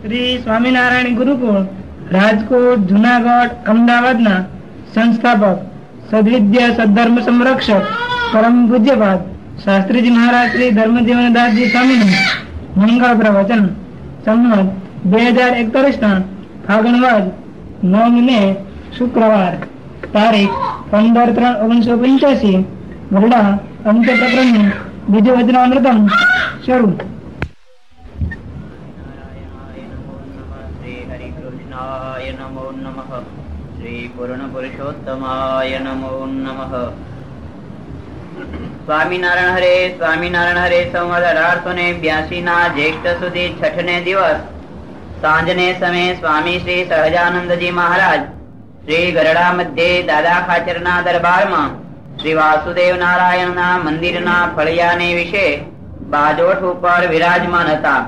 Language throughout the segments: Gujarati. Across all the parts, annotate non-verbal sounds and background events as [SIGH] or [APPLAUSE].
શ્રી સ્વામિનારાયણ ગુરુકુળ, રાજકોટ, જુનાગઢ, અમદાવાદના સંસ્થાપક, સદવિદ્યા સદધર્મ સંરક્ષક, પરમ પૂજ્યપાદ શાસ્ત્રીજી મહારાજ શ્રી ધર્મજીવન દાસજી સ્વામીનું મંગળ પ્રવચન. સંમત બે હજાર એકતાલીસ ના ફાગણવાદ નવ મે શુક્રવાર, તારીખ પંદર ત્રણ ઓગણીસો પંચ્યાસી ગરડા અંત્ય પ્રકરણનું બીજું વચનામૃતમ શ્રી હરિકૃષ્ણાય નમો નમઃ શ્રી પૂર્ણ પુરુષોત્તમાય નમો નમઃ સ્વામિનારાયણ હરે સ્વામિનારાયણ હરે સંવત અઢારસો ને બ્યાસી ના જ્યેષ્ઠ સુધી છઠ ને દિવસ સાંજને સમયે સ્વામી શ્રી સહજાનંદજી મહારાજ શ્રી ગરડા મધ્યે દાદા ખાચરના દરબારમાં શ્રી વાસુદેવ નારાયણ ના મંદિર ના ફળિયાને વિશે બાજોઠ ઉપર વિરાજમાન હતા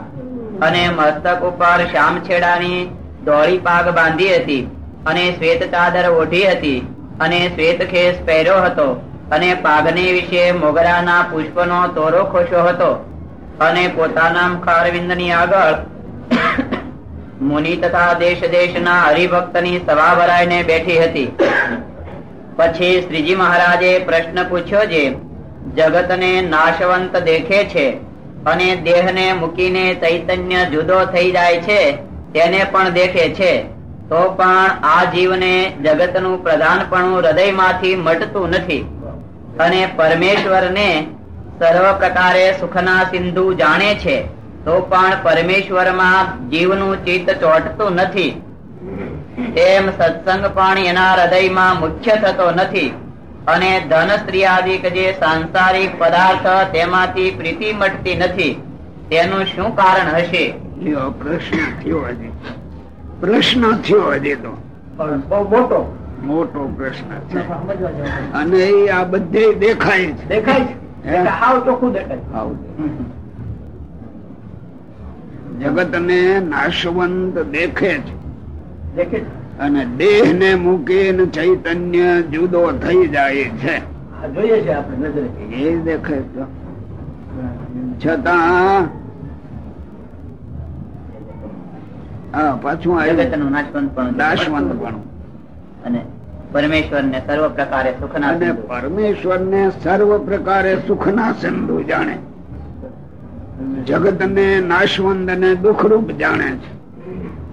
અને મસ્તક ઉપર શ્યામછેડાની દોરી પાગ બાંધી હતી। અને શ્વેત ચાદર ઓઢી હતી અને શ્વેત ખેસ પહેર્યો હતો અને પાઘની વિશે મોગરાના પુષ્પનો તોરો ખોશ્યો હતો અને પોતાના મુખારવિંદની આગળ મુનિ તથા દેશ દેશના હરિભક્તની સભા ભરાઈને બેઠી હતી. પછી શ્રીજી મહારાજે પ્રશ્ન પૂછ્યો જે, જગતને નાશવંત દેખે છે અને દેહને મૂકીને ચૈતન્ય જુદો થઈ જાય છે, તેને પણ દેખે છે. તો પણ આ જીવને જગતનું પ્રધાનપણું હૃદયમાંથી મટતું નથી. અને પરમેશ્વરને સર્વ પ્રકારે સુખના સિંધુ જાણે છે, તો પણ પરમેશ્વરમાં જીવનું ચિત્ત ચોટતું નથી. તેમ સત્સંગ પણ એના હૃદયમાં મુખ્ય થતો નથી. અને ધન સ્ત્રીયાદિક જે સાંસારિક પદાર્થ તેમાંથી પ્રીતિ મટતી નથી. તેનું શું કારણ હશે? પ્રશ્ન થયો પ્રશ્ન થયો હજી તો મોટો. મોટો પ્રશ્ન છે. અને એ આ બધે દેખાય છે. દેખાય છે? હાવ ચોખ્ખું દેખાય આવું. જગત ને નાશવંત દેખે છે. દેખે અને દેહ ને મૂકીને ચૈતન્ય જુદો થઈ જાય છે. જોઈએ છે આપણે નજરે. એ દેખે છતાં હા પાછું આવ્યું જગતનું નાશવંત પણ અને પરમેશ્વર ને સર્વ પ્રકારે સુખના અને પરમેશ્વર ને સર્વ પ્રકારે સુખ ના સિંધુ જાણે. જગત ને નાશવંત ને દુઃખરૂપ જાણે છે.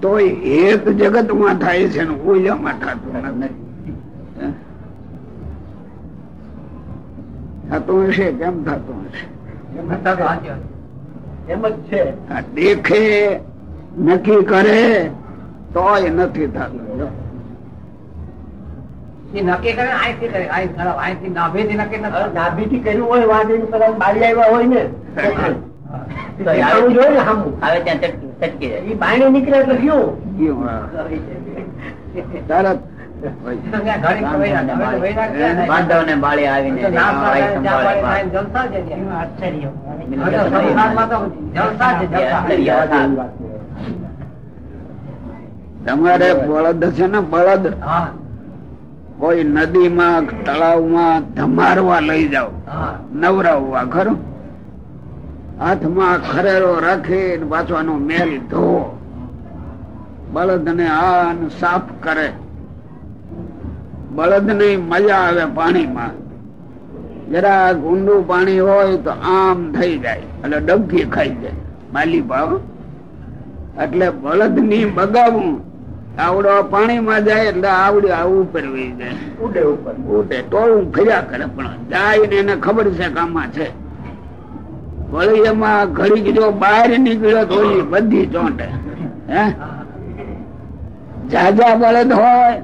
તો હેત જગતમાં થાય છે ને ઓલામાં થતું નથી. થતું હશે કેમ થતું હશે? એમ જ છે. દેખે નક્કી કરે તોય નથી થતું. એ નક્કી કરે અહીંથી કરે. અહીં નાભીથી નક્કી નથી નાભીથી કર્યું હોય વાંધીને બાળી આવ્યા હોય ને. તો તમારે બળદ છે ને બળદ. કોઈ નદીમાં તળાવમાં ધમારવા લઈ જાઓ. નવરાવવા ખરું. હાથમાં ખરેરો રાખી પાછો આનો મેલ ધોવો બળદ ને આન સાફ કરે. બળદની મજા આવે પાણીમાં. જરાક ઊંડું પાણી હોય તો આમ થઈ જાય. એટલે ડબકી ખાઈ જાય. માલી ભાવ. એટલે બળદની બગાવું આવડો પાણીમાં જાય એટલે આવડે આવું ઉપર વહી જાય ઉડે ઉપર. ઉડે તો ફર્યા કરે પણ જાય ને એને ખબર છે કે આમાં છે. વળી એમાં ઘડીક જો બહાર નીકળ્યો તો ઓલી બધી ચોંટે. હે? જાજા બળદ હોય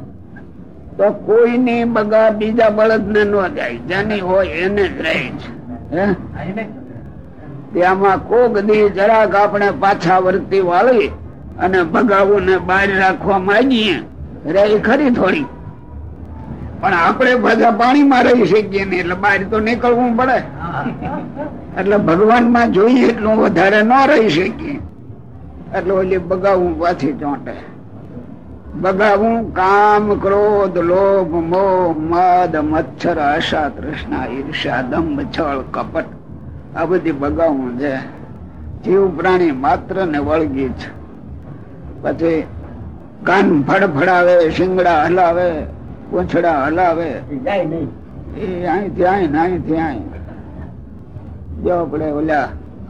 તો કોઈની બગા બીજા બળદ ને ન જાય. જેની હોય એને જ રહે છે. હે? ત્યાંમાં કોક દી જરાક આપણે પાછા વર્તી વાળી અને ભગાવું ને બહાર રાખવા માંગીએ. રહી ખરી થોડી. પણ આપણે બધા પાણીમાં રહી શકીએ ને એટલે બહાર તો નીકળવું પડે. એટલે ભગવાનમાં જોઈએ એટલું વધારે ન રહી શકીએ. એટલે ઓલી બગાવું પાછી ચોંટે. બગાવું કામ, ક્રોધ, લોભ, મોહ, મદ, મચ્છર, આશા, તૃષ્ણા ઈર્ષા દંભ છળ, કપટ. આ બધી બગાવું છે. જીવ પ્રાણી માત્ર ને વળગી છે. પછી કાન ફડફડાવે શિંગડા હલાવે પૂંછડા હલાવે. એ અહીંથી અહીં અહીંથી અહીં જો આપણે ઓલા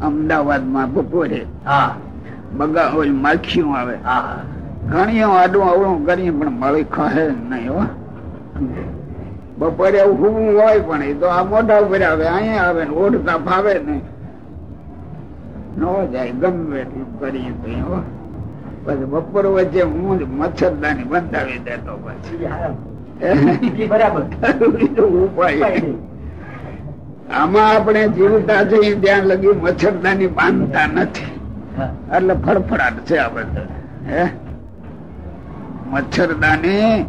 અમદાવાદમાં બપોરે બગા હોય માખીઓ આવે. ઘણી આડું અવળું કરીએ પણ મારી ખહે નહીં હો. બપોરે એવું હોય પણ એ તો આ મોઢા ઉપર આવે અહીંયા આવે ને ઓઢતા ફાવે ને નો જાય ગમે એટલું કરીએ તો હો. પછી બપોર વચ્ચે હું જ મચ્છરદાની બંધાવી દેતો પછી. બરાબર. ઉપાય આમાં આપણે જીવતા જઈએ ત્યાં લગી મચ્છરદાની બાંધતા નથી. એટલે ફડફડાટ છે આ બધા. હે? મચ્છરદાની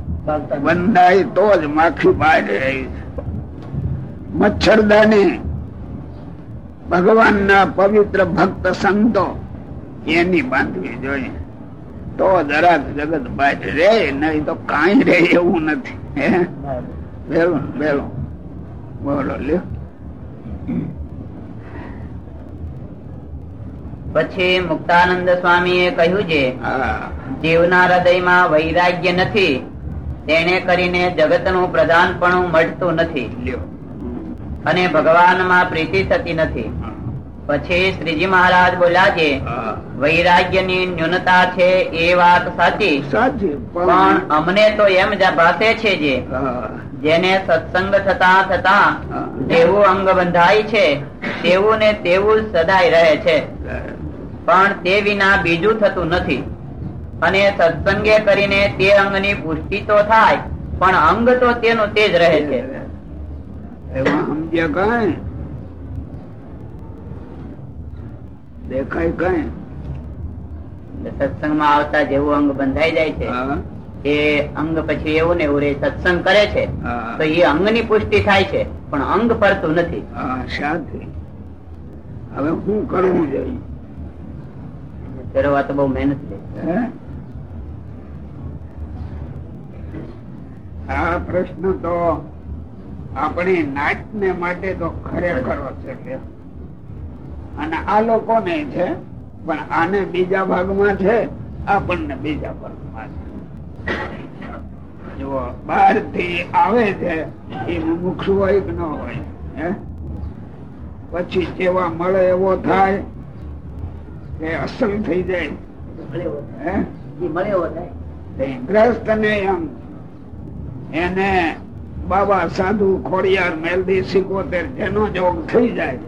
બંધાય તો જ માખી બહાર રહી મચ્છરદાની ભગવાનના પવિત્ર ભક્ત સંતો એની બાંધવી જોઈએ. તો જરાક જગત રે નહીં તો કાંઈ રે એવું નથી. બેલું લ્યો. પછી મુક્તાનંદ સ્વામી એ કહ્યું છે જીવના હૃદયમાં વૈરાગ્ય નથી તેને કરીને જગતનું પ્રધાનપણું મળતું નથી. લ્યો. અને ભગવાનમાં પ્રીતિ થતી નથી. પછી શ્રીજી મહારાજ બોલ્યા છે વૈરાગ્યની ન્યૂનતા છે એ વાત સાચી. સાચી પણ અમને તો એમ જ ભાસે છે જે જેને સત્સંગ થતા થતા. તેવું અંગ બંધાય છે તેવું ને તેવું સદાય રહે છે. પણ તે વિના બીજું થતું નથી. અને સત્સંગે કરીને તે અંગની પુષ્ટિ તો થાય પણ અંગ તો તેનું તે જ રહે છે. એમાં સમજ્યા કઈ? દેખાય કઈ? સત્સંગમાં આવતા જેવું અંગ બંધાઈ જાય છે. એ અંગ પછી એવું ને એવું રે સત્સંગ કરે છે તો એ અંગની પુષ્ટિ થાય છે પણ અંગ ફરતું નથી. હવે શું કરવું જોઈએ? ફેરવા તો બહુ મહેનત છે? આ પ્રશ્ન તો આપણી નાચને માટે તો ખરેખર છે. અને આ લોકો ને છે પણ આને બીજા ભાગમાં છે આપણને બીજા ભાગમાં છે. જુઓ બહારથી આવે છે એ મુક્ષ હોય કે ન હોય હે? પછી જેવા મળે એવો થાય કે અસલ થઈ જાય. હે? ગ્રસ્ત ને એમ એને બાબા સાધુ ખોડિયાર મેલદી સિકોતેર જેનો જોગ થઈ જાય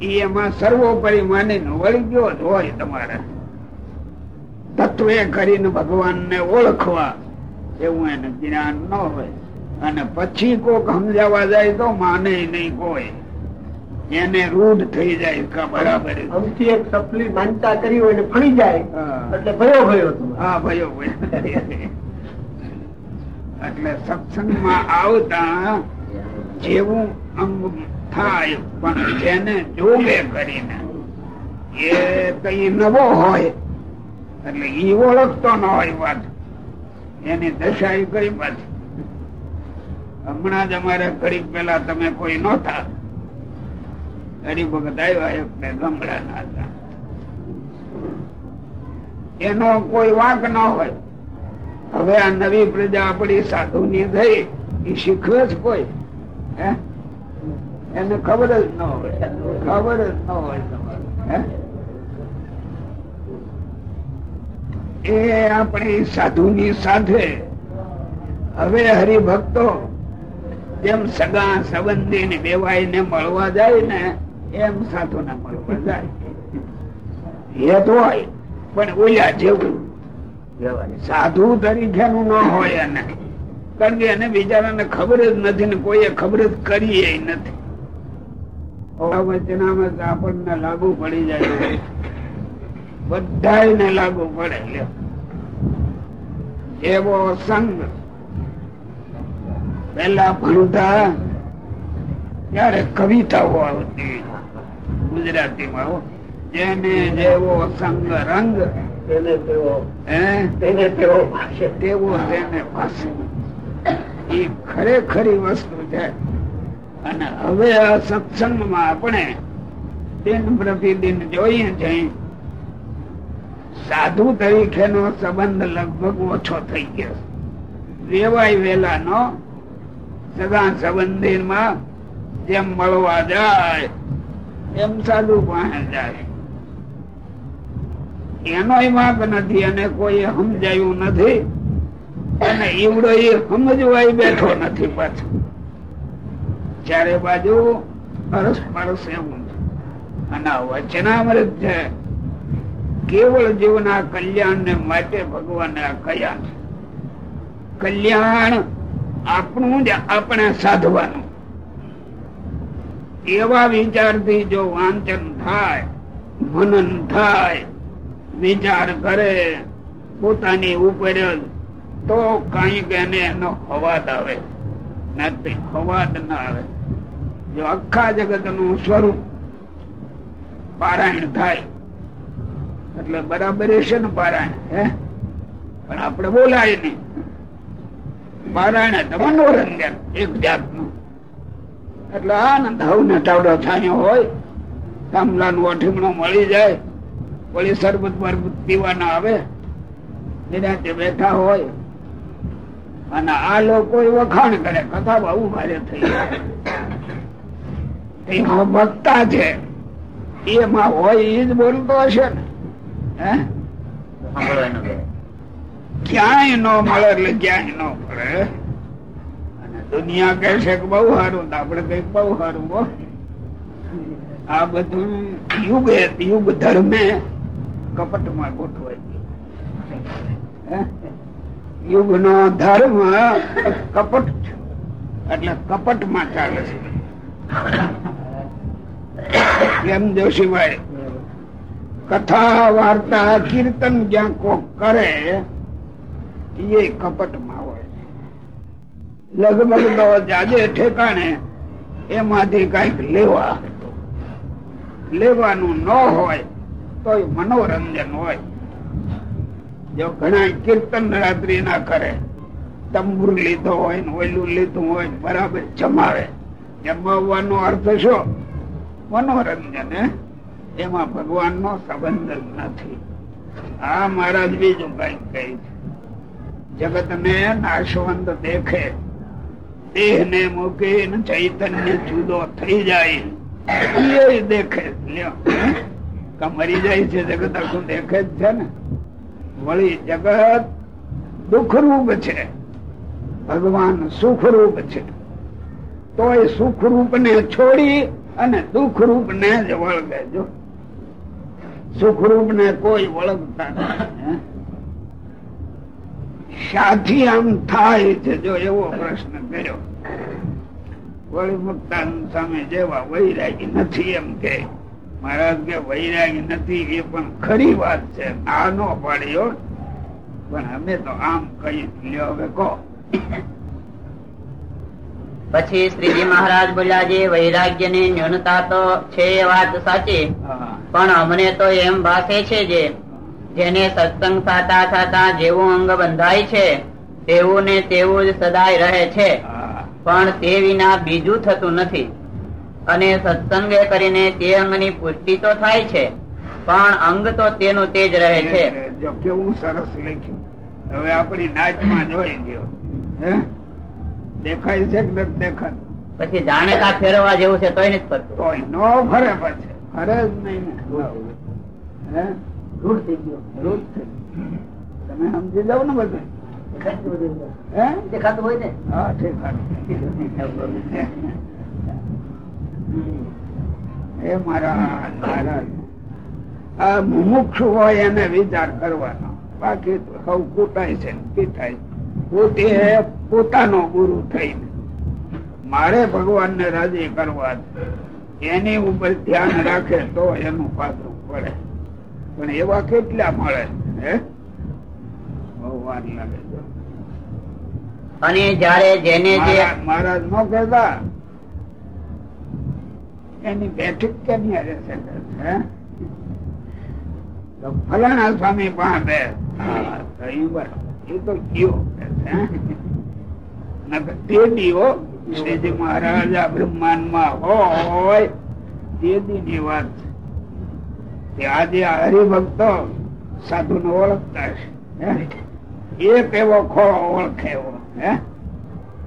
એમાં સર્વોપરી માની વળી ગયો જ હોય તમારે. તત્વે કરીને ભગવાનને ઓળખવા એવું એને જ્ઞાન ન હોય. અને પછી કોક સમજાવવા જાય તો માને નહીં કોઈ. એને રૂઢ થઈ જાય કે બરાબર. અમથી એક સપલી માનતા કરી હોય ને ફળી જાય એટલે ભયો ભયો હા ભયો. એટલે સત્સંગમાં આવતા જેવું અંગ થાય, પણ જેને જોગે કરીને એ કઈ નવો હોય, એટલે ઈ ઓળખતો ન હોય વાત. એની દશા ઈ કઈ પાછી હમણાં જ અમારે ઘડીક પેલા તમે કોઈ નહોતા. હરિભગત આવ્યા એક ગમડા ગમડાના હતા. એનો કોઈ વાંક ન હોય. હવે આ નવી પ્રજા આપણી સાધુ ની થઈ એ શીખવે જ કોઈ, હે? એને ખબર જ ન હોય. ખબર જ ન હોય તમારે. એ આપણી સાધુ ની સાથે હવે હરિભક્તો જેમ સગા સંબંધી ને બેવાય ને મળવા જાય ને, એમ સાધુ ને મળવા જાય. હેત હોય, પણ ઓલા જેવું સાધુ તરીકે નું ન હોય એને. કારણ કે એને બિચારાને ખબર જ નથી ને કોઈએ ખબર જ કરી નથી. વચનામૃત આપણને લાગુ પડી જાય બધા લાગુ પડે એવો સંગ. પેલા ભણતા ત્યારે કવિતાઓ આવતી. ગુજરાતીમાં. જેને જેવો સંગ રંગ તેને તેવો હે? તેને તેવો ભાષે. તેવો તેને પાસે એ ખરેખરી વસ્તુ છે. અને હવે આ સત્સંગમાં આપણે દિન પ્રતિદિન જોઈએ છીએ સાધુ તરીકેનો સંબંધ લગભગ ઓછો થઈ ગયો. વેવાય વેલા નો સગા સંબંધી માં જેમ મળવા જાય, એમ સાધુ પાસે જાય. એનો વાંક નથી અને કોઈ સમજાયું નથી અને ઈવડો એ સમજવાય બેઠો નથી પાછો. ચારે બાજુ અરસ પરસ એવું અને વચનામૃત છે. કેવળ જીવના કલ્યાણ માટે ભગવાને કયા છે. કલ્યાણ આપણું જ આપણે સાધવાનું. એવા વિચારથી જો વાંચન થાય, મનન થાય, વિચાર કરે, પોતાની ઉપર તો કંઈક એને એનો અવાદ આવે. નથી, અવાદ ના આવે. જો આખા જગતનું સ્વરૂપ પારાયણ થાય, એટલે બરાબર છે ને પારાયણ, હે? પણ આપણે બોલાય નહીં. પારાયણ મનોરંજન, એક જાતનું. એટલે આનંદ હવને ટાવડો છાયો હોય થાંભલાનું અઠીમણો મળી જાય, વળી સરબત બરબત પીવાના આવે, નિરાતે બેઠા હોય. અને આ લોકો વખાણ કરે, કથા બહુ ભારે થઈ એમાં ભક્તા છે. એમાં હોય એ જ બોલતો હશે ને. ક્યાંય ન મળે એટલે ક્યાંય ન મળે. અને દુનિયા કહે છે કે બહુ સારું, તો આપડે કંઈક બહુ સારું બો આ બધું યુગ યુગ ધર્મે કપટમાં ગોઠવાય યુગ નો ધર્મ કપટ એટલે કપટમાં ચાલે છે. એમ જોશીભાઈ કથા વાર્તા કીર્તન જ્યાં કોક કરે, એ કપટમાં હોય. લગભગ તો જાજે ઠેકાણે એમાંથી કંઈક લેવા. લેવાનું ન હોય તો મનોરંજન હોય. જો ઘણા કીર્તન રાત્રિ ના કરે, તંબુર લીધો હોય ને ઓયલું લીધું હોય બરાબર જમાવે. જમાવવાનો અર્થ શું? મનોરંજન એમાં ભગવાન નો સંબંધ નથી. આ મહારાજ, બીજું કઈ કહે છે. જગત ને નાશવંત દેખે. દેહ ને મૂકીને ચૈતન્ય જુદો થઈ જાય. એ દેખે. મરી જાય છે જગત, આખું દેખે જ છે ને? વળી જગત દુઃખરૂપ છે. ભગવાન સુખરૂપ છે. તો એ સુખરૂપ ને છોડી અને દુઃખરૂપ ને જ વળગે જો સુખરૂપ ને કોઈ વળગતા સાથી આમ થાય છે જો એવો પ્રશ્ન કર્યો. વળી મુક્તા સામે જેવા વૈરાગી નથી એમ કે, મહારાજ, કે વૈરાગી નથી એ પણ ખરી વાત છે, આ નો પાડ્યો. પણ અમે તો આમ કહી લ્યો, હવે કહો. પછી શ્રીજી મહારાજ બોલ્યા જે વૈરાગ્યની ન્યૂનતા તો છે એ વાત સાચી પણ અમને તો એમ ભાષે છે જે જેને સત્સંગ થતા થતા જેવું અંગ બંધાય છે તેવું ને તેવું જ સદાય રહે છે. પણ તે વિના બીજું થતું નથી. અને સત્સંગે કરીને તે અંગની પુષ્ટિ તો થાય છે પણ અંગ તો તેનું તે જ રહે છે. કેવું સરસ લખ્યું. હવે આપણી નાચમાં જોઈ ગયો હે દેખાય છે કે નથી દેખાતું? પછી જાણતા ફેરવા જેવું છે તોય નથી ફરતું તોય નો ફરે પછી. ફરે જ નહીં ને. હે? રૂઢ થઈ ગયો. રૂઢ થઈ તમે સમજી જાવ ને બધું. હે? દેખાતું હોય ને? હા ઠીક એ મારા આ મુમુક્ષુ હોય એને વિચાર કરવાનો. બાકી તો સૌ કૂટાય છે પીટાય પીટાય. પોતે પોતાનો ગુરુ થઈને. મારે ભગવાન ને રાજી કરવા. એની ઉપર ધ્યાન રાખે તો એનું પાત્રું પડે. પણ એવા કેટલા મળે હે? ભગવાન લાગે અને જયારે જેને જે મહારાજ નો કહેતા એની બેઠક કેની હારે છે ફલાણા સ્વામી પાસે બે. બરાબર. એ તો ગયો તે દીવો શ્રીજી મહારાજ બ્રહ્માંડમાં હોય, તે દીની વાત છે. આજે આ હરિભક્તો સાધુ ને ઓળખતા છે? એક એવો ખોળો ઓળખે એવો, હે?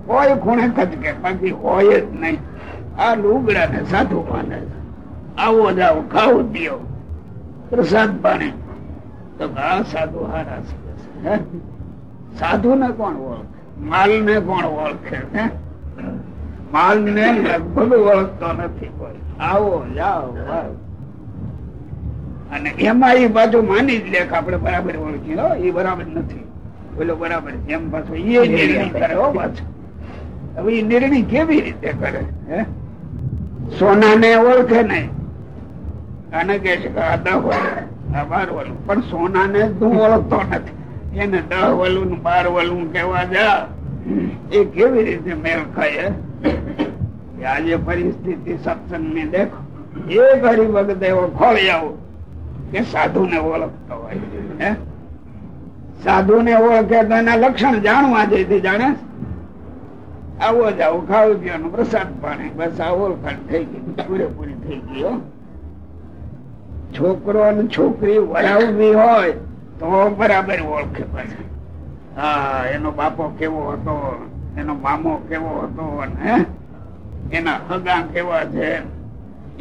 કોઈ ખૂણે ખચકે બાકી હોય જ નહીં. આ લુગડા ને સાધુ માને. આવો જાવ ખાવું દ્યો પ્રસાદ પાણી. તો આ સાધુ હારા છે? સાધુ ને કોણ ઓળખે? માલ ને કોણ ઓળખે? માલ ને લગભગ ઓળખતો નથી કોઈ. આવો જાઓ અને એમાં એ બાજુ માની જ લે કે આપડે બરાબર ઓળખી હો, એ બરાબર નથી. બોલો બરાબર. એમ પાછો એ નિર્ણય કરે હો પાછો. હવે એ નિર્ણય કેવી રીતે કરે? હે? સોના ને ઓળખે નહીં. અને કે છે કે આ દહ વાલું પણ સોના ને તું ઓળખતો નથી. એને દહ વલું બાર વલું કેવા જા. એ કેવી રીતે મેળ ખાય આજે પરિસ્થિતિ સત્સંગની દેખો એક વખત એવો ખોળી આવો. કે સાધુ ને ઓળખતો હોય સાધુ ને ઓળખે તો એના લક્ષણ જાણવા જઈથી જાણે. આવો જ આવું ખાવું પીવાનું પ્રસાદ પાણી. બસ આ ઓળખાણ થઈ ગઈ, પૂરેપૂરી થઈ ગયો છોકરો અને છોકરી વરાવવી હોય તો બરાબર ઓળખે પછી. હા, એનો બાપો કેવો હતો, એનો મામો કેવો હતો અને? એના હગા કેવા છે?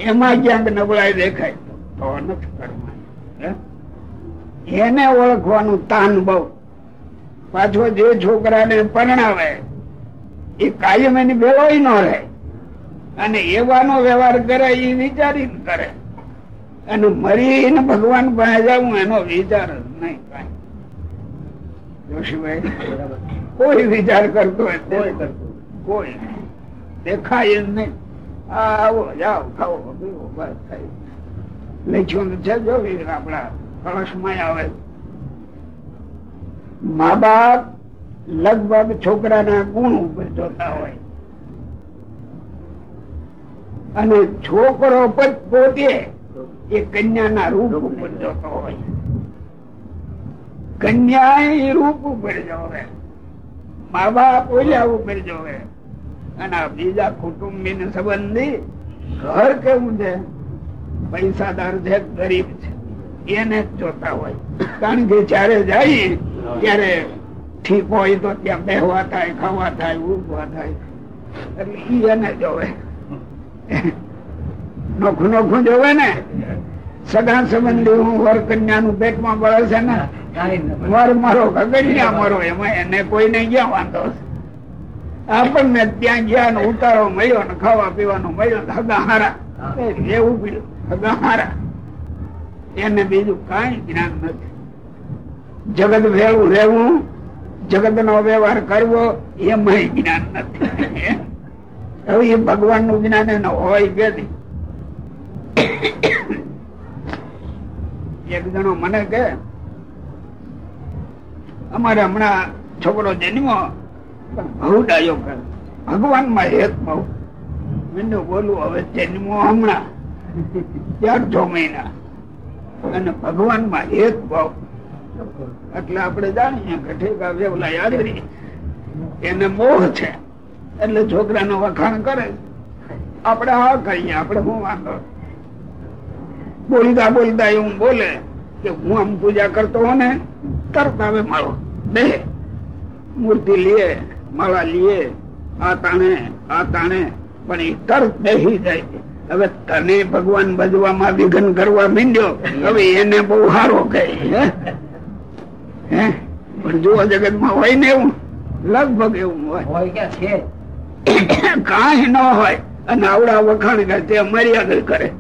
એમાં ક્યાંક નબળાઈ દેખાય. તો નથી કરવાનું? એને ઓળખવાનું તાન બહુ. પાછો જે છોકરાને પરણાવે, એ કાયમ એની ભેળોય ન રહે. અને એવાનો વ્યવહાર કરે, એ વિચારીને કરે. અને મરીને ભગવાન પાસે જવું એનો વિચાર જ નહીં જોશીભાઈ, કોઈ વિચાર કરતો હોય કરતો કોઈ દેખાય જ નહીં. આવો, જાઓ, ખાઓ, પીવો, બસ, થાય. લખ્યું છે જો આપણા કળશમાં આવે. મા બાપ લગભગ છોકરાના ગુણ ઉપર જોતા હોય. અને છોકરો પોતે એ કન્યાના રૂપ ઉપર જોતો હોય. કન્યા રૂપ ઉપર જોવે. મા બાપ ઓલા ઉપર જોવે. અને બીજા કુટુંબી ને સંબંધી ઘર કેવું છે? પૈસાદાર છે ગરીબ છે, એને જ જોતા હોય. કારણ કે જયારે જાય, ત્યારે ઠીક હોય તો ત્યાં બેહવા થાય, ખાવા થાય ઉભવા થાય. એટલે એને જોવે. નોખું નોખું જોવે ને? સગા સંબંધી હું વર કન્યા નું પેટમાં બળે છે ને વર મારો કગડિયા મારો એમાં એને કોઈને ક્યાં વાંધો? આપણને ત્યાં ગયા ને ઉતારો મળ્યો ને ખાવા પીવાનો મળ્યો હગા હારા એવું પીડ્યું હગા હારા એને બીજું કઈ જ્ઞાન નથી. જગત ભેળું રહેવું જગત નો વ્યવહાર કરવો એમાં જ્ઞાન નથી. હવે એ ભગવાનનું જ્ઞાન એનો હોય કે નહીં? એક જણો મને કે, અમારે હમણાં છોકરો જન્મ્યો બહુ ડાયો કરે ભગવાનમાં એક બહુ. મને બોલું, હવે જન્મો હમણાં ચાર છ મહિના. અને ભગવાનમાં એક ભાવ એટલે આપણે જાણીએ ગઠેકા વેવલા યાદરી એને મોહ છે. એટલે છોકરાનો વખાણ કરે. આપણે હા કહીએ, આપણે હું વાંધો બોલતા બોલતા એવું બોલે કે હું આમ પૂજા કરતો હો ને તરત આવે માળો દે મૂર્તિ લીએ માળા લીએ આ તાણે આ તાણે પણ એ તરત બેસી જાય. હવે તને ભગવાન ભજવામાં વિઘન કરવા મીંડ્યો હવે એને બહુ સારો કહે. હે? હે? પણ જુઓ જગતમાં હોય ને એવું? લગભગ એવું હોય. કાંઈ ન હોય. અને આવડા વખાણ કરે તે મર્યાદ કરે.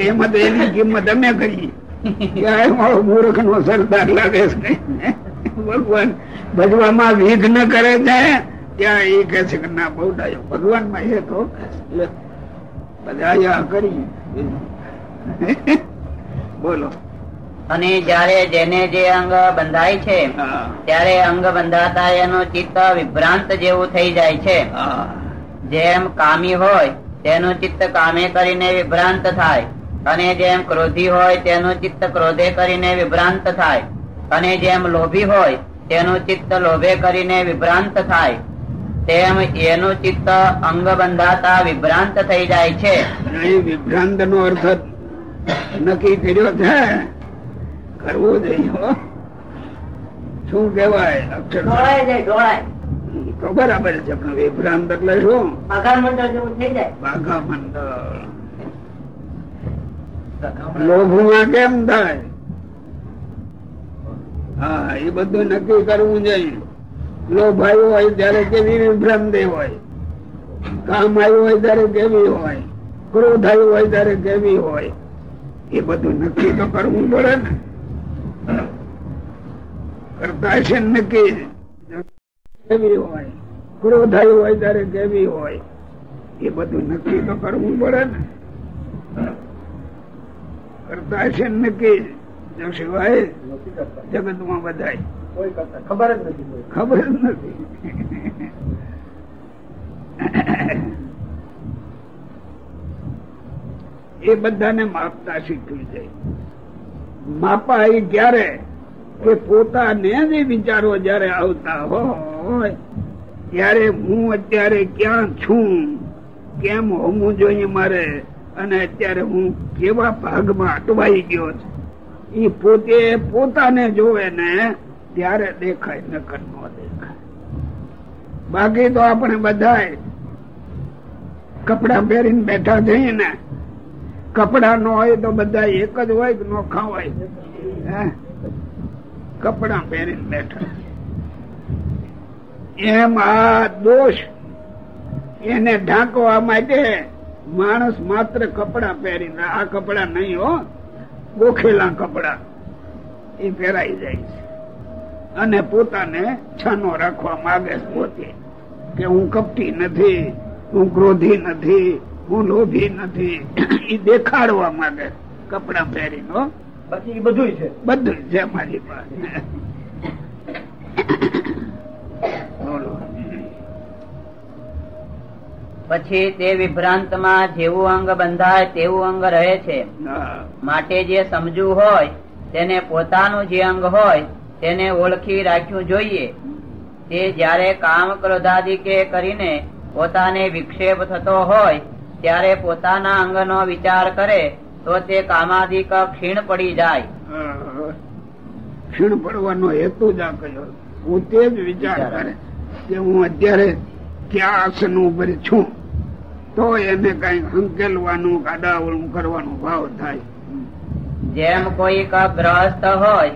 એમાં એની કિંમત અમે કરી. મારો મૂર્ખ નો સરદાર લાગે છે? ભગવાન ભજવામાં વિઘ્ન કરે છે ત્યાં એ કે છે કે ના બહુ ડાયો ભગવાનમાં એ તો બધા કરી. બોલો. અને જ્યારે જેને જે અંગ બંધાય છે ત્યારે અંગ બંધાતા એનું ચિત્ત વિભ્રાંત જેવું થઈ જાય છે. જેમ કામી હોય તેનું ચિત્ત કામે કરીને વિભ્રાંત થાય. અને જેમ ક્રોધી હોય તેનું ચિત્ત ક્રોધે કરીને વિભ્રાંત થાય. અને જેમ લોભી હોય તેનું ચિત્ત લોભે કરીને વિભ્રાંત થાય. તેમ એનું ચિત્ત અંગ બંધાતા વિભ્રાંત થઈ જાય છે. વિભ્રાંત નો અર્થ નક્કી કર્યો છે. કરવો જોઈએ શું કેવાય અક્ષર તો બરાબર છે પણ વિભ્રાંત એટલે શું? આધાર મંડળ જેવું થઈ જાય. બાઘા મંડળ. લોભમાં કેમ થાય? હા, એ બધું નક્કી કરવું જોઈએ. લોભ આવ્યો હોય ત્યારે કેવી વિભ્રાંતિ હોય? કામ આવ્યું હોય ત્યારે કેવી હોય? ક્રોધ આવ્યો હોય ત્યારે કેવી હોય? એ બધું નક્કી તો કરવું પડે ને. કરતા છે નક્કી. કેવી હોય? ક્રોધ આવ્યો હોય ત્યારે કેવી હોય? એ બધું નક્કી તો કરવું પડે ને. કરતા છે નક્કી. જો સિવાય જગતમાં બધા ખબર જ નથી ખબર જ નથી. એ બધાને માપતા શીખવી જાય માપા એ ક્યારે? કે પોતાને જ વિચારો જયારે આવતા હોય ત્યારે હું અત્યારે ક્યાં છું? કેમ હોવું જોઈએ મારે? અને અત્યારે હું કેવા ભાગમાં અટવાઈ ગયો છું. એ પોતે પોતાને જોવે ને ત્યારે દેખાય, નકર ન દેખાય. બાકી તો આપણે બધા કપડા પહેરીને બેઠા જઈએ ને, કપડા ન હોય તો બધા એક જ હોય કે નોખા ખાવાય કપડા પહેરીને બેઠા. એમ આ દોષ એને ઢાંકવા માટે માણસ માત્ર કપડા પહેરીને આ કપડા નહીં હો ગોખેલા કપડા. એ પહેરાઈ જાય છે. અને પોતાને છાનો રાખવા માંગે છે પોતે કે હું કપટી નથી હું ક્રોધી નથી હું લોભી નથી. એ દેખાડવા માંગે કપડા પહેરીનો પછી એ બધું છે. બધું છે મારી પાસે બોલો પછી તે વિભ્રાંતમાં જેવું અંગ બંધાય તેવું અંગ રહે છે. માટે જે સમજવું હોય તેને પોતાનું જે અંગ હોય તેને ઓળખી રાખ્યું જોઈએ. તે જ્યારે કામ ક્રોધાદિકે કરીને પોતાને વિક્ષેપ થતો હોય ત્યારે પોતાના અંગનો વિચાર કરે તો તે કામાદિક ક્ષીણ પડી જાય. ક્ષીણ પડવાનો હેતુ જ આ કયો. પોતે જ વિચાર કરે કે હું અત્યારે ક્યાં આસન ઉપર છું? તો એને કઈ હંકેલવાનું કાડાવળું કરવાનો ભાવ થાય. જેમ કોઈ ગ્રહસ્થ હોય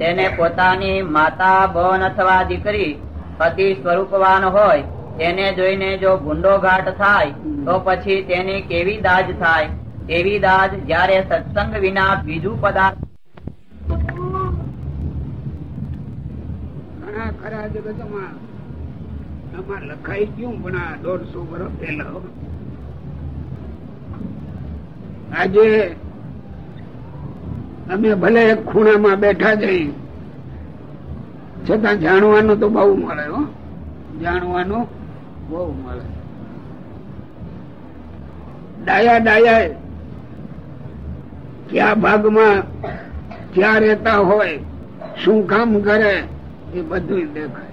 તેને પોતાની માતા બોન અથવા દીકરી પતિ સ્વરૂપવાન હોય તેને જોઈને જો ગુંડો ઘાટ થાય તો પછી તેની કેવી દાજ થાય? એવી દાજ જયારે સત્સંગ વિના બીજું પદાર્થ ઘણા ખરા જગતમાં લખાઈ ગયું પણ આ દોઢસો વર્ષ પહેલા. આજે અમે ભલે એક ખૂણામાં બેઠા જઈ છતાં જાણવાનું તો બહુ મળે હો. જાણવાનું બહુ મળે. ડાયા ડાયા કયા ભાગમાં ક્યાં રહેતા હોય, શું કામ કરે, એ બધું દેખાય.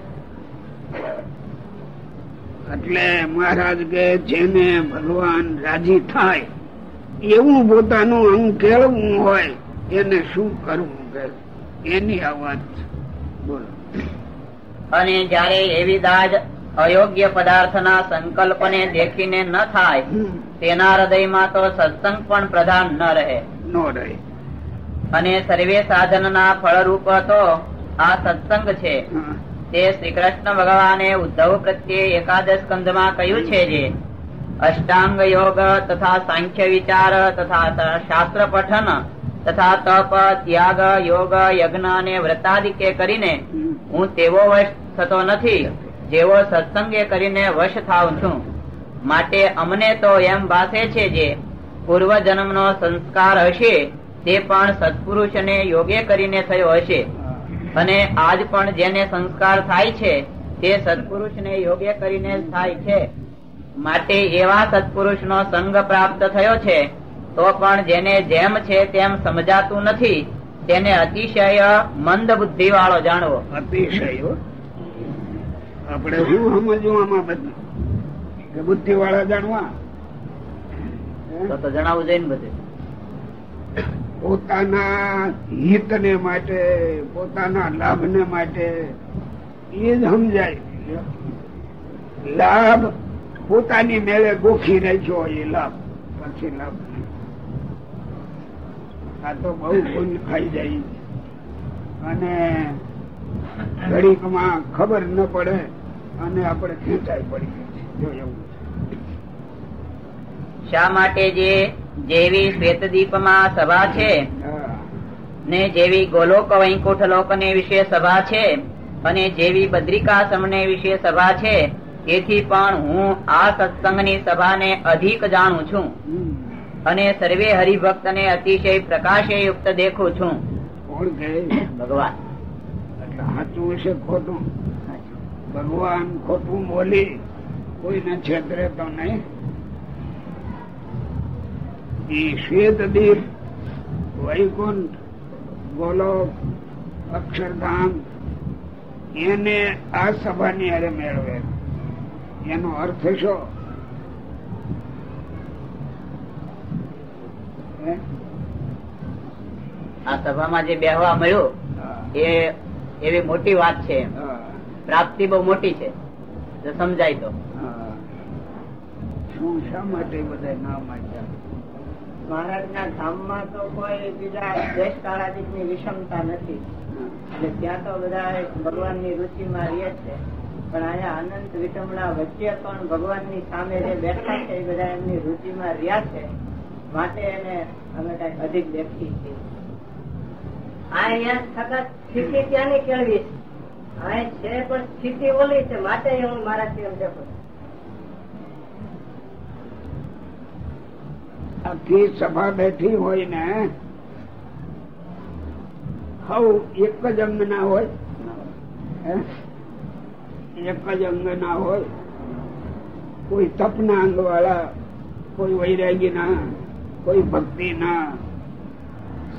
એટલે મહારાજ કે જેને ભગવાન રાજી થાય એવું પોતાનું અંગ કેળવું હોય એને શું કરવું કે? એની આ વાત બોલો. અને જયારે એવી દાજ અયોગ્ય પદાર્થના સંકલ્પને દેખીને ન થાય તેના હૃદયમાં તો સત્સંગ પણ પ્રધાન ન રહે. નો રહે. અને સર્વે સાધનના ફળરૂપ તો આ સત્સંગ છે. તે શ્રી કૃષ્ણ ભગવાને ઉદ્ધવ પ્રત્યે એકાદશ કંધમાં કહ્યું છે જે અષ્ટાંગ યોગ તથા સાંખ્ય વિચાર તથા શાસ્ત્ર પઠન તથા તપ ત્યાગ યોગ યજ્ઞ અને વ્રતાદિકે કરીને હું તેવો વશ થતો નથી જેવો સત્સંગે કરીને વશ થાવ છું. માટે અમને તો એમ ભાસે છે જે પૂર્વ જન્મનો સંસ્કાર હશે તે પણ સત્પુરુષને યોગે કરીને થયો હશે. અને આજ પણ જેને સંસ્કાર થાય છે તે સત્પુરુષને યોગ્ય કરીને થાય છે. માટે એવા સત્પુરુષનો સંગ પ્રાપ્ત થયો છે તો પણ જેને જેમ છે તેમ સમજાતું નથી. તેને અતિશય મંદ બુદ્ધિ વાળો જાણવો. અતિશય? આપણે શું સમજવું આમાં બધું? કે બુદ્ધિ વાળા જાણવા તો જણાવું ને બધું. પોતાના હિત ને માટે પોતાના લાભ ને માટે એ જ સમજાય. લાભ પોતાની મેળે ગોખી રહેજો એ લાભ. પછી લાભ આ તો બહુ ભૂલ ખાઈ જાય. અને ઘડીકમાં ખબર ન પડે અને આપણે ખેંચાઈ પડી જો એવું શા માટે જે જેવી શ્વેતદીપમાં સભા છે ને જેવી ગોલોક વૈકુંઠ લોકને વિશે સભા છે અને જેવી બદ્રિકાશ્રમને વિશે સભા છે તેથી પણ હું આ સત્સંગની સભાને અધિક જાણું છું. અને સર્વે હરિભક્તને અતિશય પ્રકાશે યુક્ત દેખું છું. ભગવાન. સાચું છે ખોટું? ભગવાન ખોટું બોલી કોઈને છેતરે તો નહીં. એ શ્વેત દીપ વૈકુંઠ ગોલોક અક્ષરધામ એને આ સભાની હારે મેળવે. એનો અર્થ શું? આ સભામાં જે બેહવા મળ્યું એ એવી મોટી વાત છે પ્રાપ્તિ બહુ મોટી છે. જો સમજાય તો. શું શા માટે બધા ના માન્યા? મહારાજના ધામમાં તો કોઈ બીજા દેશ કાળાદીપની વિષમતા નથી. એટલે ત્યાં તો બધા ભગવાનની રુચિમાં રહે છે. પણ અહીંયા અનંત વિટમણા વચ્ચે પણ ભગવાનની સામે જે બેઠા છે એ બધા એમની રુચિમાં રહ્યા છે. માટે એને અમે કંઈક અધિક દેખી છીએ. આ અહીંયા છતાં સ્થિતિ ત્યાંની કેળવી અહીં છે પણ સ્થિતિ ઓલી છે માટે હું મારાથી એમ દેખું આખી સભા બેઠી હોય ને હવ એક જ અંગ ના હોય? એક જ અંગ ના હોય કોઈ તપના અંગ વાળા કોઈ વૈરાગી ના કોઈ ભક્તિ ના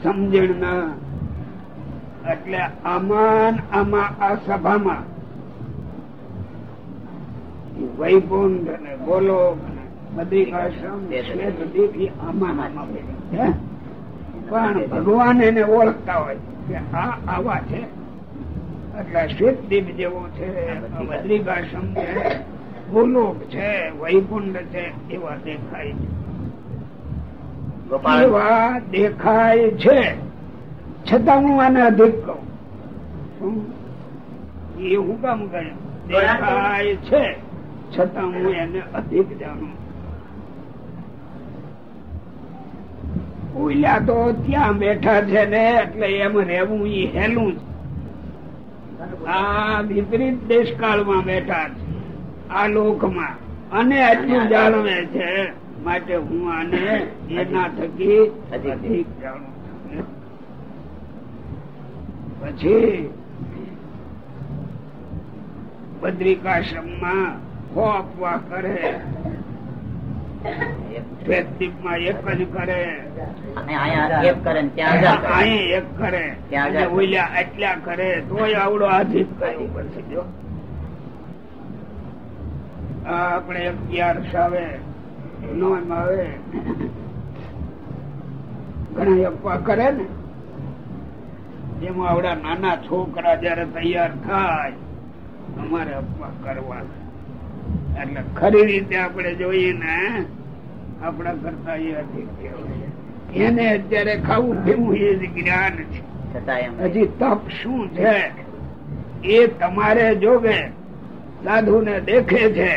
સમજણ ના એટલે આમાં આમાં આ સભામાં વૈકુંઠ અને બોલો બધી શ્વેતદીપ ઈ આમાં ને આમાં પણ ભગવાન એને ઓળખતા હોય કે આ આવા છે. એટલે શ્વેતદીપ જેવો છે બદ્રિકાશ્રમ છે ગોલોક છે વૈકુંઠ છે એવા દેખાય છે. એવા દેખાય છે. છતાં હું આને અધિક કહું. એ હું કામ કરે? દેખાય છે. છતાં હું એને અધિક જાણું. ઓલા તો ત્યાં બેઠા છે ને એટલે એમ રહેવું એ હેલું છે આ વિપરીત દેશકાળમાં બેઠા છે, આ લોકમાં. અને આટલું જાળવે છે, માટે હું આને એના થકી અધિક જાણું પછી બદ્રિકાશ્રમમાં ખો અપવા કરે. શ્વેતદીપમાં એક જ કરે. એક કરે ત્યાં એક કરે. તોય આવડો કરવું પડશે જો. આપણે અગિયારસ આવે નોમ આવે. ઘણા અપવા કરે ને. એમાં આવડા નાના છોકરા જયારે તૈયાર થાય અમારે અપવા કરવા એટલે ખરી રીતે આપણે જોઈએ ને આપણા કરતા એ અધિક કહેવાય. એને અત્યારે ખાવું પીવું એ જ જ્ઞાન છે હજી તપ શું છે એ તમારે જોગે સાધુ ને દેખે છે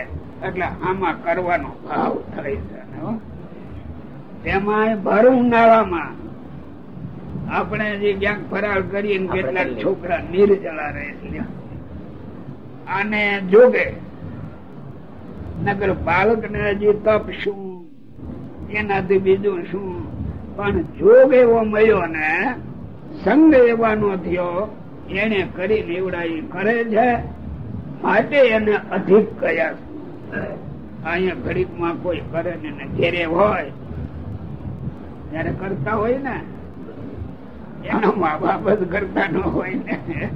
એટલે આમાં કરવાનો ભાવ થાય છે. તેમાં ભર ઉનાળામાં આપણે જે ક્યાંક ફરાળ કરીએ કેટલાક. છોકરા નિર્જળા રહે છે આને જોગે નગર બાળક ને હજી તપ શું એનાથી બીજું શું? પણ જોગ એવો મળ્યો ને, સંગ એવાનો થયો, એને કરી નીવડાઈ કરે છે. માટે એને અધિક કયા અહીંયા ઘડીકમાં કોઈ કરે ને ઘેરે હોય. જયારે કરતા હોય ને, એનો મા બાપ જ કરતા ન હોય ને.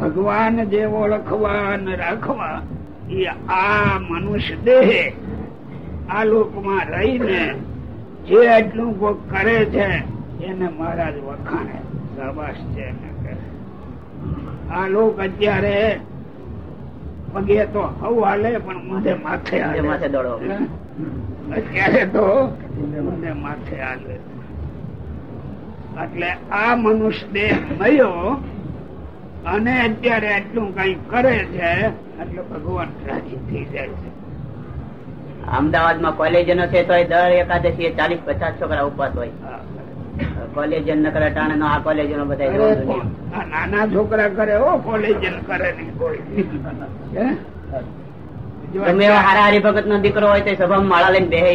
ભગવાન જે ઓળખવા રાખવા એ આ મનુષ્ય દેહ આ લોકમાં રહીને જે આટલું કોક કરે છે એને મહારાજ વખાણે સાબાશ છે આ લોક અત્યારે પગે તો હવ હાલે પણ મને માથે હાલે. માથે દોડો. અત્યારે તો મને માથે હાલે. એટલે આ મનુષ્ય દેહ મળ્યો અને અત્યારે એટલું કઈ કરે છે એટલે ભગવાન રાજી થઈ જાય છે. અમદાવાદમાં કોલેજનો છે તો દર એકાદશી ચાલીસ પચાસ છોકરા ઉપવાસ હોય. કોલેજ ન કરે ટાણે નો આ કોલેજ નો બધા નાના છોકરા કરે ઓ કોલેજ કરે નહીં કોઈ. તમે એવા હારા હરિભગત નો દીકરો હોય તો સભામાં માળા લઈને બેહે.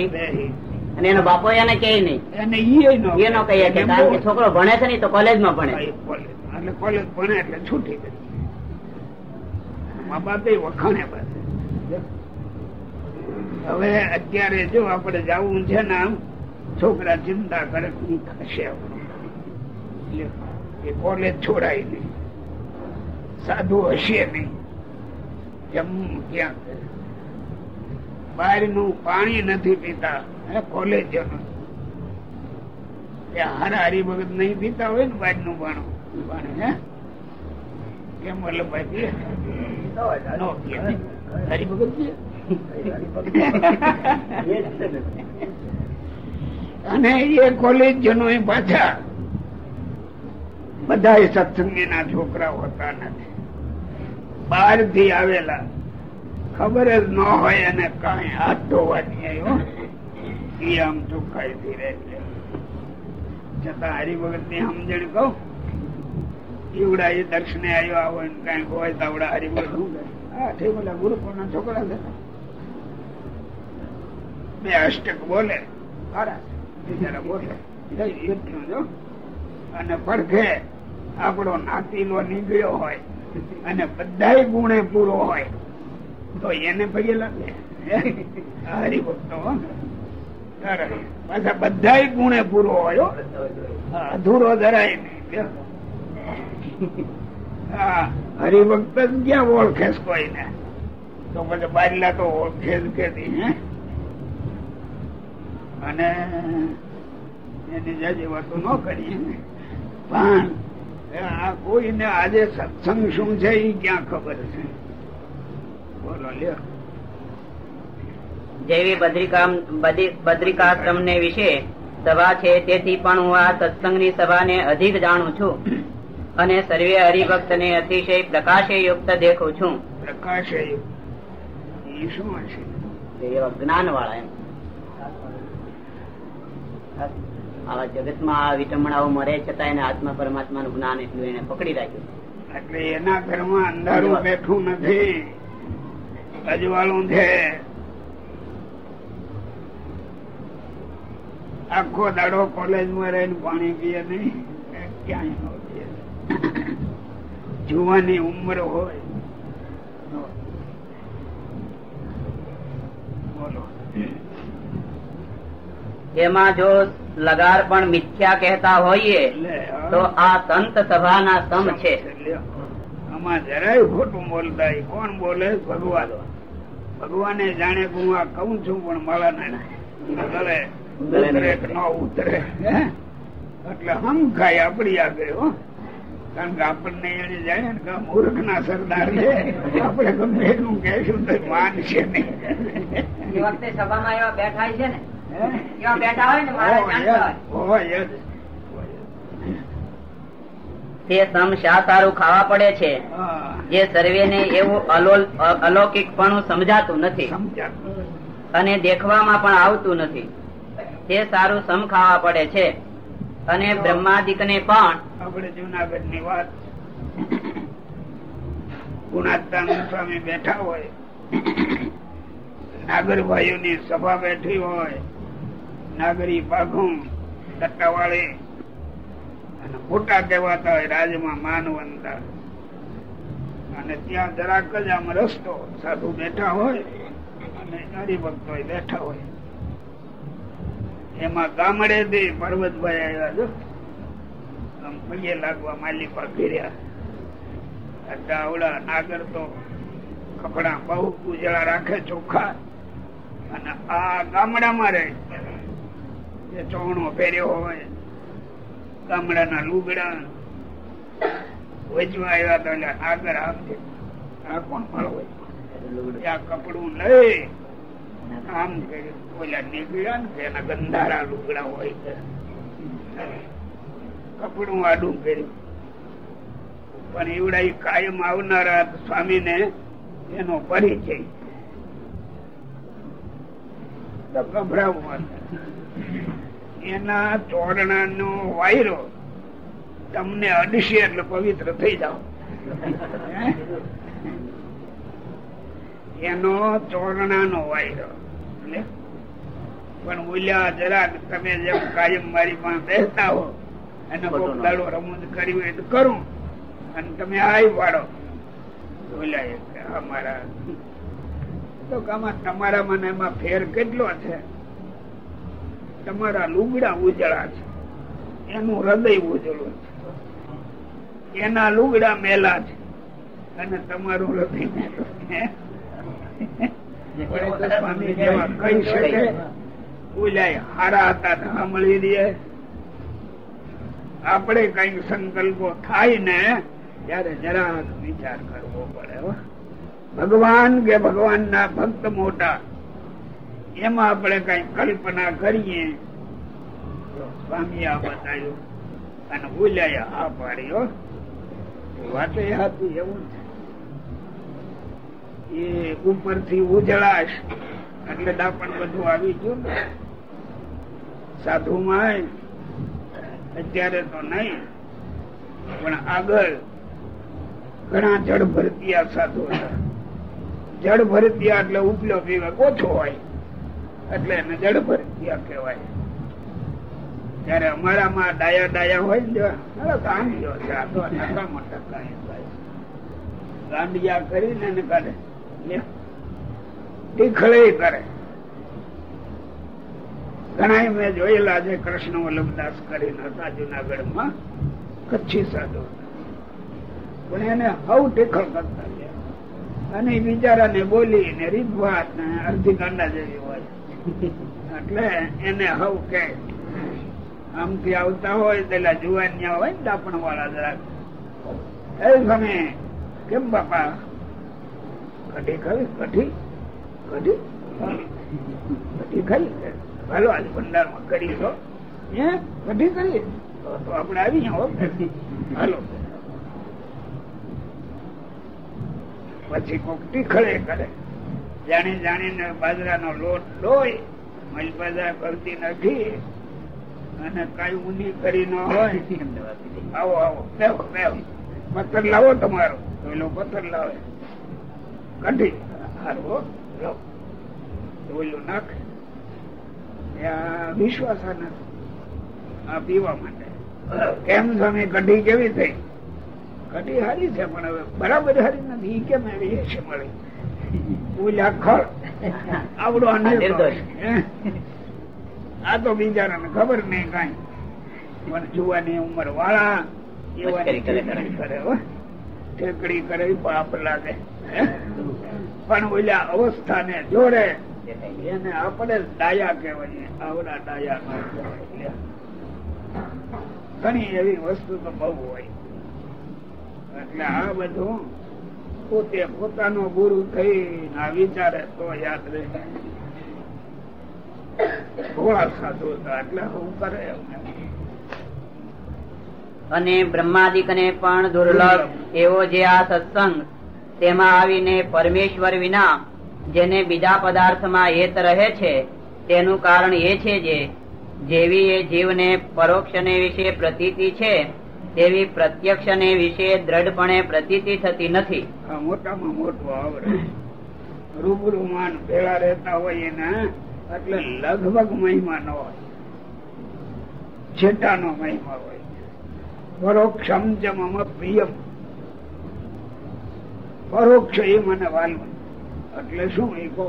અને એનો બાપો એને કે નહીં. એને કહીએ કે કારણ કે છોકરો ભણે છે નહીં તો કોલેજમાં ભણે. એટલે કોલેજ ભણે એટલે છૂટી ગઈ. મા બાપ વખાણે પાસે હવે અત્યારે જો આપણે જવું છે ને આમ, છોકરા ચિંતા કરે, શું થશે એ કોલેજ છોડાય નહીં. સાધુ હશે નહીં. જમ ક્યાં બહારનું પાણી નથી પીતા કોલેજ હારા હરિભગત નહીં પીતા હોય ને બહારનું પાણી. કેમ પીએ અને એ કોલેજ જનો એ પાછા બધા સત્સંગી ના છોકરા હોતા નથી બહારથી આવેલા. ખબર જ ન હોય અને કઈ હાથ ધોવાની આવ્યો. એ આમ ચોખ્ખાઈ થી રહે છતાં હરિભગતની સમજણ કહું ઈવડા એ દર્શને આવ્યો હોય ને કંઈક હોય, તાવડા હરિભગત શું હા ઠીક ગુરુકુળ છોકરા છે. બે અષ્ટક બોલે. બિચારા બોલે. અને પડખે આપણો નાતીલો નીકળ્યો હોય અને બધાય ગુણે પૂરો હોય, તો એને પગે લાગે. હરિભક્તો. પાછા બધાય ગુણે પૂરો હોય અધૂરો ધરાય નહીં હરિભક્ત ક્યાં ઓળખે કોઈને? તો પછી બાજલા તો ઓળખે જ કે અને એની જાજી વાતો ન કરીએ પણ આ કોઈને આજે સત્સંગ શું છે એ ક્યાં ખબર છે? બોલો, લ્યો. જેવી બદ્રિકામ બદ્રી- બદ્રિકાશ્રમ ને વિશે સભા છે, તેથી પણ હું આ સત્સંગની સભાને અધિક જાણું છું. અને સર્વે હરિભક્ત ને અતિશય પ્રકાશે યુક્ત દેખું છું. પ્રકાશે એ શું જ્ઞાન વાળા એમ. આવા જગતમાં આ વિટમણાઓ મરે છતાં એને આત્મા પરમાત્મા નું જ્ઞાન એટલું એને પકડી રાખ્યું. એટલે એના ઘરમાં અંધારું બેઠું નથી. અજવાળું છે. આખો દાડો કોલેજમાં રહીને પાણી પીએ નહીં. ક્યાંય જુવાની ઉંમર હોય. એમાં જો લગાર પણ મિથ્યા કહેતા હોઈએ તો આ સંત સભાના સમ છે. આમાં જરાય ખોટું બોલતા કોણ બોલે? ભગવાન. ભગવાને જાણે હું આ કઉ છું પણ મારા ના ઉતરે ન ઉતરે. એટલે હમ ખાય આપડી આગળ હો. કારણ કે આપણને એને જાય ને મૂર્ખ ના સરદાર છે. આપણે ગમે એટલું કહેશું તો માનશે નહીં. એ વખતે સભામાં એવા બેઠા છે ને. એવા બેઠા હોય ને મહારાજ હોય. હોય તે સમ શા સારું ખાવા પડે છે? જે જે સર્વેને એવું અલોલ અલૌકિક પણ સમજાતું નથી. અને દેખવામાં પણ આવતું નથી. તે સારું સમ ખાવા પડે છે. અને બ્રહ્માદિક ને પણ આપણે જુનાગઢની વાત. ગુણાત્તાનંદ સ્વામી બેઠા હોય. નાગરભાઈઓ ની સભા બેઠી હોય. નાગરી પાઘું ટટ્ટાવાળી અને મોટા કહેવાતા હોય રાજમાં માનવંતા. અને ત્યાં જરાક જ આમ રસ્તો સાધુ બેઠા હોય અને હરિભક્તો બેઠા હોય. એમાં ગામડે દે પર્વતભાઈ આવ્યા જો. આમ પગે લાગવા માલી પર ફેર્યા આવડા નાગર તો કપડા બહુ ઉજળા રાખે ચોખ્ખા અને આ ગામડામાં રહે. જે ચોણો પહેર્યો હોય. ગામડાના લુગડા વેચવા આવ્યા તો એટલે આગળ આમ આ કોણ મારો આ કપડું લઈ કપડું આડું કર્યું પણ એવડા કાયમ આવનારા સ્વામી ને એનો પરિચય. ગભરાવું એના ચોરણા નો વાયરો તમને અડશે એટલે પવિત્ર થઈ જાઓ? એનો ચોરણા નો વાયરો પણ ઉલ્યા જરાક તમે જેમ કાયમ મારી પાસે બેસતા હો અને દાડો રમૂજ કરી હોય તો કરું. અને તમે આઈ પાડો. ઉલ્યા અમારા તો આમાં તમારા મને એમાં ફેર કેટલો છે? તમારા લુગડા ઉજળા છે. એનું હૃદય ઉજળું છે. એના લુગડા મેલા છે. અને તમારું હૃદય મેલું છે. આપણે કઈ સંકલ્પો થાય ને, ત્યારે જરાક વિચાર કરવો પડે ભગવાન કે ભગવાન ના ભક્ત મોટા, એમાં આપણે કઈ કલ્પના કરીએ? સ્વામી આ બતાવ્યું. અને બોલ્યા આ પાડ્યો એ હતું એવું છે એ ઉપરથી ઉજળાશ. એટલે દાપણ બધું આવી ગયું. સાધુ સાધુમાં અત્યારે તો નહીં. પણ આગળ ઘણા જળ ભરતીયા સાધુ હતા. જળ ભરતિયા એટલે ઉપલો વિવેક ઓછો હોય. એટલે એને જળ ભરતિયા કહેવાય. ત્યારે અમારામાં ડાયા ડાયા હોય ને જેવા. ગાંડિયો છે. આ તો મોટા ગાંડિયા કરીને કાઢે. ટીખળે કરે ઘણા મેં જોયેલા છે કૃષ્ણ વલ્લભદાસ કરીને હતા જુનાગઢમાં કચ્છી સાધુ પણ એને હવ ટેખળ કરતા અને બિચારા ને બોલી ને રીતભાત ને અર્ધી કાંડા જેવી હોય. એટલે એને હવ કે, આમથી આવતા હોય પેલા જુવાનિયા હોય દાપણ વાળા જરાક. એ કેમ બાપા? કઢી ખાવી? કઢી કઢી કઢી ખાઈ હાલો આજ ભંડારમાં કરી દો હે? કઢી કરી તો તો આપણે આવી જાઓ હાલો. પછી કોક ટીખળે કરે. જાણી જાણીને બાજરાનો લોટ લોય મલ બાજરા કરતી નથી. અને કઈ ઊંધી કરી ન હોય. આવો આવો બેહો બેહો પથ્થર લાવો તમારો. તો પથ્થર લાવે. કઢી હારો લો. ઓલું નાખે. આ વિશ્વાસ આ પીવા માટે. કેમ સ્વામી કઢી કેવી થઈ? કઢી હારી છે પણ હવે બરાબર હારી નથી. કેમ એવી છે મળી ખળ આવડો આ તો બિચારાને ખબર નહીં કઈ. પણ જુવાની ઉંમર વાળા એવાની કરે. ઠેકડી કરે પાપ લાગે? પણ ઓલા અવસ્થાને જોડે એને આપણે ડાયા કહેવાય આવડા ડાયા ઘણી એવી વસ્તુ તો બહુ હોય. એટલે આ બધું પોતે પોતાનો ગુરુ થઈ આ વિચારે તો યાદ રહે. ભોળા સાધુ હતા, એટલે હું કરે અને બ્રહ્માદિક ને પણ દુર્લભ, એવો જે આ સત્સંગ તેમાં આવીને પરમેશ્વર વિના જેને બીજા પદાર્થમાં હેત રહે છે, તેનું કારણ એ છે જે, જેવી એ જીવને પરોક્ષને વિશે પ્રતીતિ છે, તેવી પ્રત્યક્ષને વિશે દ્રઢપણે પ્રતીતિ થતી નથી. મોટામાં મોટું આવડે રૂબરૂ માન ભેળા રહેતા હોય એને, એટલે લગભગ મહિમા ન હોય. છેટાનો મહિમા હોય. પરોક્ષમ જમ પ્રિયમ પરોક્ષ એ મને વાલવું એટલે શું એ કહો?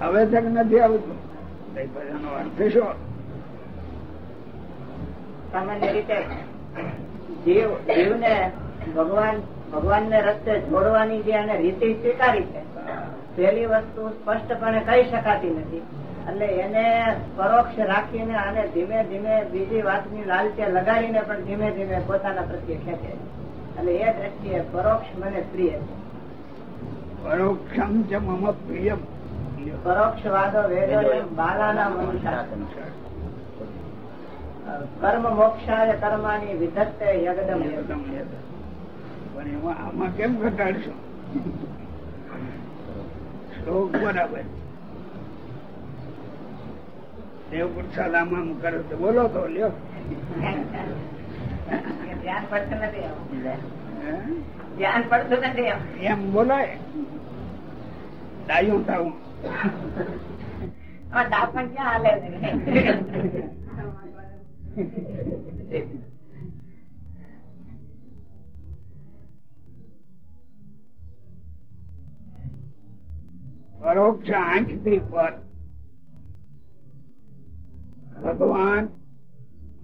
હવે તક નથી આવતું. સામાન્ય રીતે જીવ જીવને ભગવાન ભગવાનને રસ્તે જોડવાની જે એને રીતિ સ્વીકારી છે, પહેલી વસ્તુ સ્પષ્ટપણે કહી શકાતી નથી. એટલે એને પરોક્ષ રાખીને અને ધીમે ધીમે બીજી વાતની લાલચે લગાડીને પણ ધીમે ધીમે પોતાના પ્રત્યે ખેંચે એટલે એ દ્રષ્ટિએ પરોક્ષ મને પ્રિય છે. પરોક્ષમ ચ મમ પ્રિયમ. પરોક્ષ વાદો વેદો બાલાના મનુષ્ય. કર્મ મોક્ષાય કર્માની વિધત્તે યગદમ યગદમ. પણ એમાં આમાં કેમ ઘટાડશો? [LAUGHS] શ્લોક બરાબર. દેવ પુરસાદ આમ આમ કરે તો બોલો તો લ્યો. ધ્યાન પડતું નથી ધ્યાન પડતું નથી એમ. બોલાય. ડાયું ડાપણ ક્યાં હાલે છે? પરોક્ષ આંખથી પર ભગવાન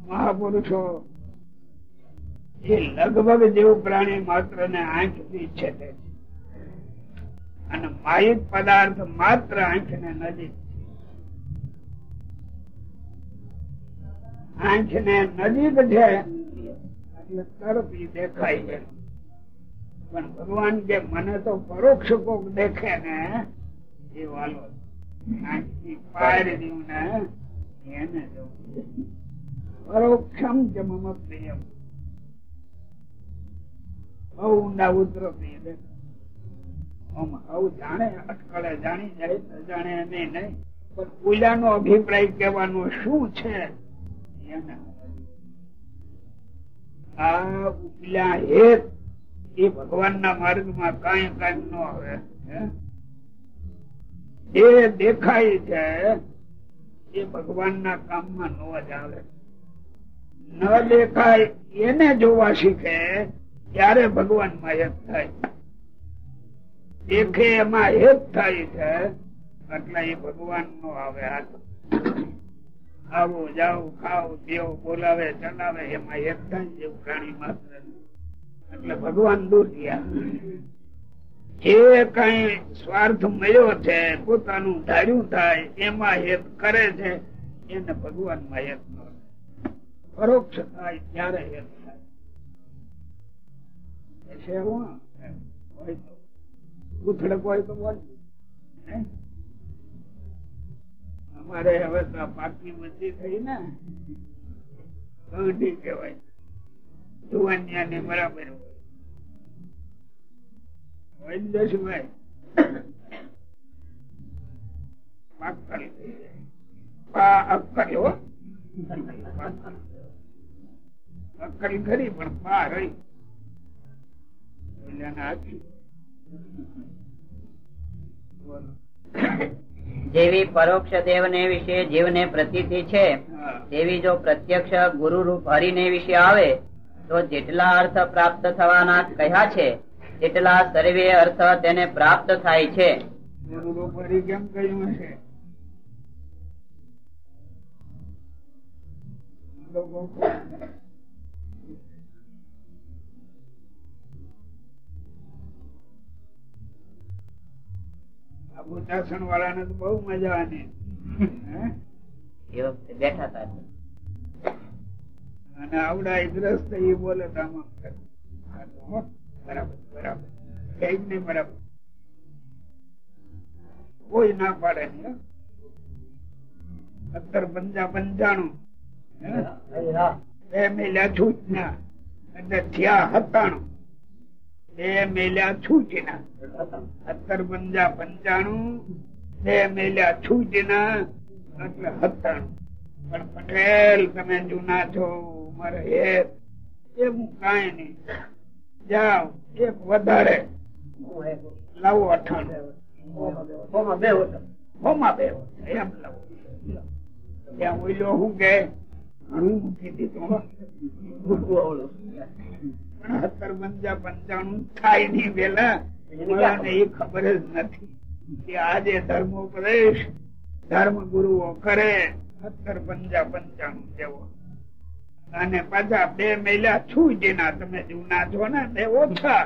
મહાપુરુષો, એ લગભગ જેવું પ્રાણી માત્ર ને આંખથી છે. અને માહિત પદાર્થ માત્ર આંખ ને નજીક આંખ ને નજીક છે એટલે દેખાય છે. પણ ભગવાન કે મને તો પરોક્ષ કોક દેખે ને, એ વાલો આંખથી પાર ને પૂજાનો અભિપ્રાય કહેવાનો શું છે? આ ઉપલા હેત એ ભગવાનના માર્ગમાં કાંઈ કાંઈ ન આવે? જે દેખાય છે એ ભગવાનના કામમાં ન જ આવે. ન દેખાય, એને જોવા શીખે, ત્યારે ભગવાનમાં હેત થાય. દેખે એમાં હેત થાય છે, એટલે એ ભગવાન નો આવે હાથ. આવો, જાઓ, ખાઓ, પીઓ, બોલાવે, ચલાવે, એમાં એક થાય એવું પ્રાણી માત્ર. એટલે ભગવાન દૂર ગયા જે કઈ સ્વાર્થ મળ્યો છે, પોતાનું ધાર્યું થાય, એમાં હેત કરે છે, એને ભગવાનમાં હેત ન પરોક્ષ થાય ત્યારે હેત થાય. હોય તો. બોલ? અમારે હવે તો પાકી બધી થઈ ને. કહેવાય. જુવાનિયા ને બરાબર ને ખરી પણ પા રહી. જેવી પરોક્ષ દેવને વિશે જીવને પ્રતીતિ છે તેવી જો પ્રત્યક્ષ ગુરુ રૂપ હરિને વિશે આવે તો જેટલા અર્થ પ્રાપ્ત થવાના કહ્યા છે તેટલા સર્વે અર્થ તેને પ્રાપ્ત થાય છે. કેમ કહ્યું આ ભૂતાસણ તો બહુ મજા આની. એ વખતે બેઠા હતા અને આવડા ગ્રસ્ત એ બોલે તો આમ આમ કરે. હા તો હો, બરાબર બરાબર. કંઈક નહીં બરાબર. કોઈ ના પાડે નહીં સત્તર પંચા પંચાણું બે મેલ્યા છૂટના એટલે થયા હતાણું બે મેલ્યા છૂટના સત્તર પંજા પંચાણું બે મેલ્યા છૂટના એટલે હતાણું પણ પટેલ તમે જૂના છો ઉમર હેત એવું કાંઈ નહીં. જાઓ એક વધારે. લાવો અઠાણું હોમાં બે એમ લાવો. ત્યાં ઓઈલો હું કે ઘણું મૂકી દીધું સત્તર પંચા પંચાણું થાય નહીં પેલા મને એ ખબર જ નથી કે આજે ધર્મોપદેશ ધર્મ ગુરુઓ કરે. સત્તર પંચા પંચાણું જેવો. અને પાછા બે મહિલા છું જેના તમે જૂના છો ને? બે ઓછા.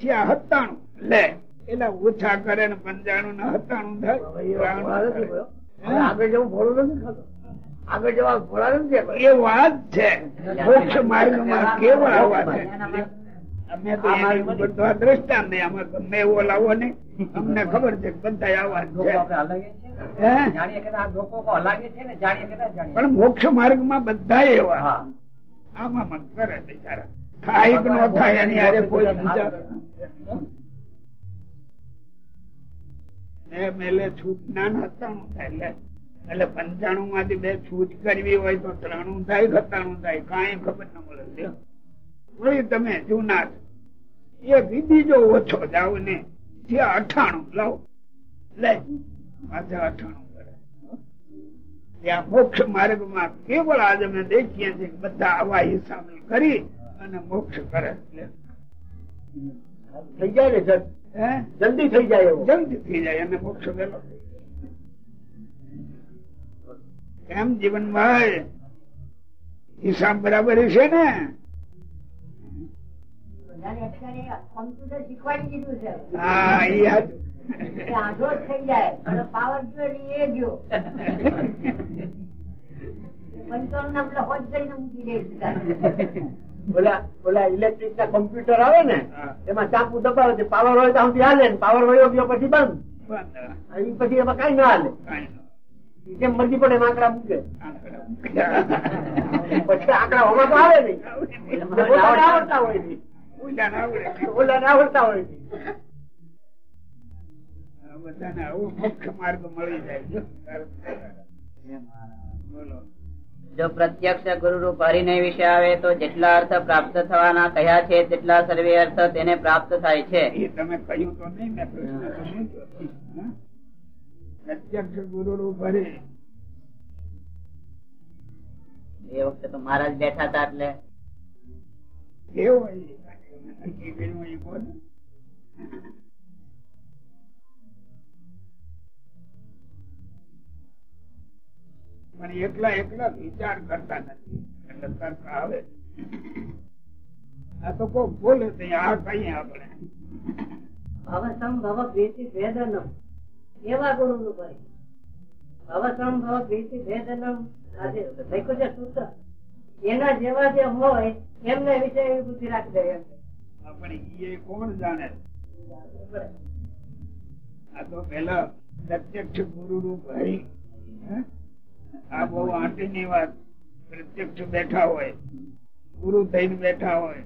થયા હતાણું લે. એટલે ઓછા કરે ને પંચાણું ને હતાણું થાય. આગળ જવું ભોળું નથી આગળ જવા ભોળા નથી એ વાત છે. મોક્ષ માર્ગમાં કેવા આવા છે? અમે તો દ્રષ્ટાંત આમાં ગમે એવો લાવો ને અમને ખબર છે બધા આવા પણ મોક્ષ માર્ગમાં બધા એવા. આમાં કરે બિચારા થાય નો થાય એની હારે કોઈ મેલે છૂટ ના સત્તાણું થાય એટલે એટલે પંચાણું માંથી બે છૂટ કરવી હોય તો ત્રાણું થાય સત્તાણું થાય. કઈ ખબર ન મળે. વળી તમે જૂના છો. એ બીજી જો ઓછો જાવ ને જે અઠાણું લાવો. લે પાછા અઠાણું મોક્ષ ત્યાં મોક્ષ માર્ગમાં કેવળ આજે અમે દેખીએ છીએ બધા આવા હિસાબ કરી અને મોક્ષ કરે. થઈ જાય ને સર? જલ્દી થઈ જાય જલ્દી થઈ જાય અને મોક્ષ વેલો. એમ જીવનમાં હિસાબ બરાબર છે ને? કોમ્પ્યુટર શીખવાડી દીધું છે. હા એ હાચું. આધો થઈ જાય. અને પાવર ગયો એ ગયો પંચાવન ના પેલા હોજ કરીને મૂકી દે સીધા. ઓલા ઓલા ઇલેક્ટ્રિક ના કોમ્પ્યુટર આવે ને એમાં ચાકુ દબાવે છે. પાવર હોય તો સુધી હાલે ને. પાવર વયો ગયો પછી બંધ. બંધ. પછી એમાં કઈ ના હાલે. જેમ મરજી પડે એમ આંકડા મૂકે. પછી આંકડા હોવા તો આવે નહીં. આવડતા હોય નહીં. ઓલાને આવડે. આવડતા હોય. બધાને આવો મોક્ષ માર્ગ મળી જાય. જો. બોલો. જો પ્રત્યક્ષ ગુરુ રૂપ હરિનય વિશે આવે તો જેટલા અર્થ પ્રાપ્ત થવાના કહ્યા છે તેટલા સર્વે અર્થ તેને પ્રાપ્ત થાય છે. એ તમે કહ્યું તો નહીં મેં પ્રશ્ન તો પ્રત્યક્ષ ગુરુ રૂપ હરે. એ વખતે તો મહારાજ બેઠા હતા એટલે. કેવો પણ એકલા એકલા વિચાર કરતા નથી. આ તો કોઈ બોલે આ કઈ આપણે? ભવસમ ભેદનમ. એવા ગુરુ નું ભાઈ ભવસમ ભવ પ્રીતિ ભેદનમ આજે સૂત્ર. એના જેવા જે હોય, એમને વિષય બુદ્ધિ રાખી દે એમ. એ કોણ જાણે? આ તો પેલા પ્રત્યક્ષ ગુરુ રૂપ ભાઈ આ બહુ આંટી ની વાત. પ્રત્યક્ષ બેઠા હોય, ગુરુ થઈને બેઠા હોય,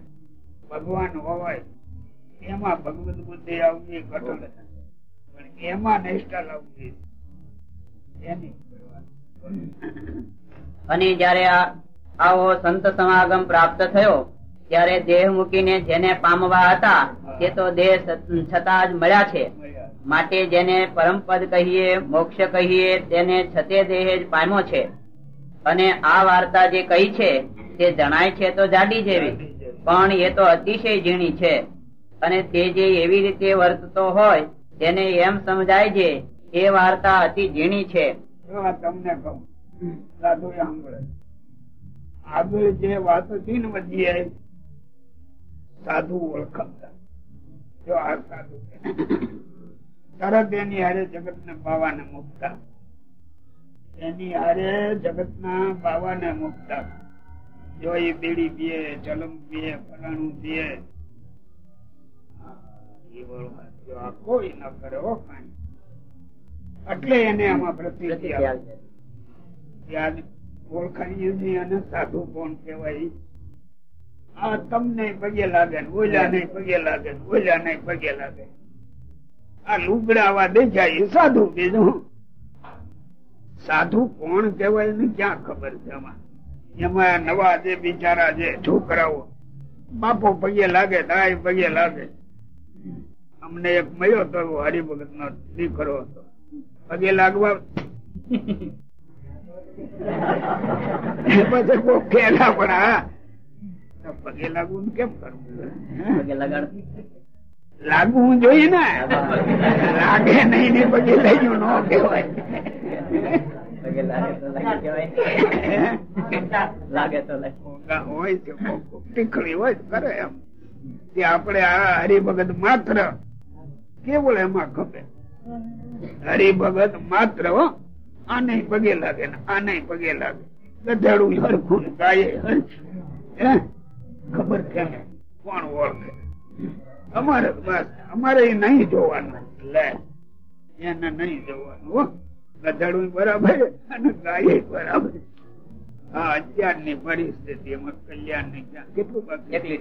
ભગવાન હોય એમાં ભગવત બુદ્ધિ આવવી કઠોળ પણ એમાં નિષ્ઠા લાવવી એની અને જયારે આવો સંત સમાગમ પ્રાપ્ત થયો ત્યારે દેહ મૂકીને જેને પામવા હતા તે તો દેહ છતાં જ મળ્યા છે. માટે જેને પરમપદ કહીએ મોક્ષ કહીએ તેને છતે દેહ જ પામ્યો છે. અને આ વાર્તા જે કહી છે તે જણાય છે તો જાડી જેવી. પણ એ તો અતિશય ઝીણી છે. અને તે જે એવી રીતે વર્તતો હોય તેને એમ સમજાય છે એ વાર્તા અતિ ઝીણી છે. તમને કહું. સાધુ સાંભળે. આગળ જે વાત હતી ને બધી સાધુ ઓળખતા. જો આ સાધુ. તરત એની હારે જગત ને બાવાને મુકતા. એની હારે જગત ના બાવાને મુકતા. જો એ બીડી પીએ ચલમ પીએ ફલાણું પીએ કોઈ ન કરે એટલે એને આમાં. યાદ ઓળખાઈએ અને સાધુ કોણ કહેવાય આ તમને પગે લાગે ઓલા નહીં પગે લાગે ઓલા નહીં પગે લાગે. આ લુગડાવા દેખાય એ સાધુ બીજું સાધુ કોણ કહેવાય ને ક્યાં ખબર છે એમાં એમાં નવા જે બિચારા જે છોકરાઓ, બાપો પગે લાગે તાય પગે લાગે. અમને એક મળ્યો તો હરિભગત નો દીકરો હતો. પગે લાગવા [LAUGHS] પછી ખેલા પણ હા પગે લાગવું કેમ કરવું લાગવું જોઈએ ને? લાગે નહીં ને પગે લઈ ગયું ન આપણે આ હરિભગત માત્ર કેવળ એમાં ખપે. હરિભગત માત્ર હો. આને પગે લાગે ને આને પગે લાગે. ગધેડું હરખું ગાય ગાયે હરખું. હે? ખબર કેમ? કોણ ઓળખે? અમારે બસ, અમારે નહીં જોવાનું. લે, એને નહીં જોવાનું ગધેડું બરાબર અને ગાય બરાબર હા અત્યારની પરિસ્થિતિ, એમાં કલ્યાણની કેટલું બાકી?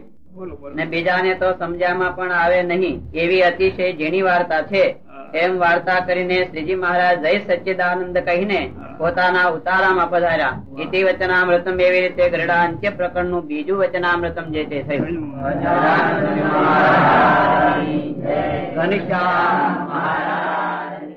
ને બીજાને તો સમજ્યામાં પણ આવે નહીં. એવી અતિશય ઝીણી વાર્તા છે. એમ વાર્તા કરીને શ્રીજી મહારાજ જય સચ્ચિદાનંદ કહીને પોતાના ઉતારામાં પધાર્યા. ઇતિ વચનામૃતમ એવી રીતે ગરડા અંત્ય પ્રકરણનું બીજું વચનામૃતમ જે તે થયું. થયું. ઘનશ્યામ મહારાજ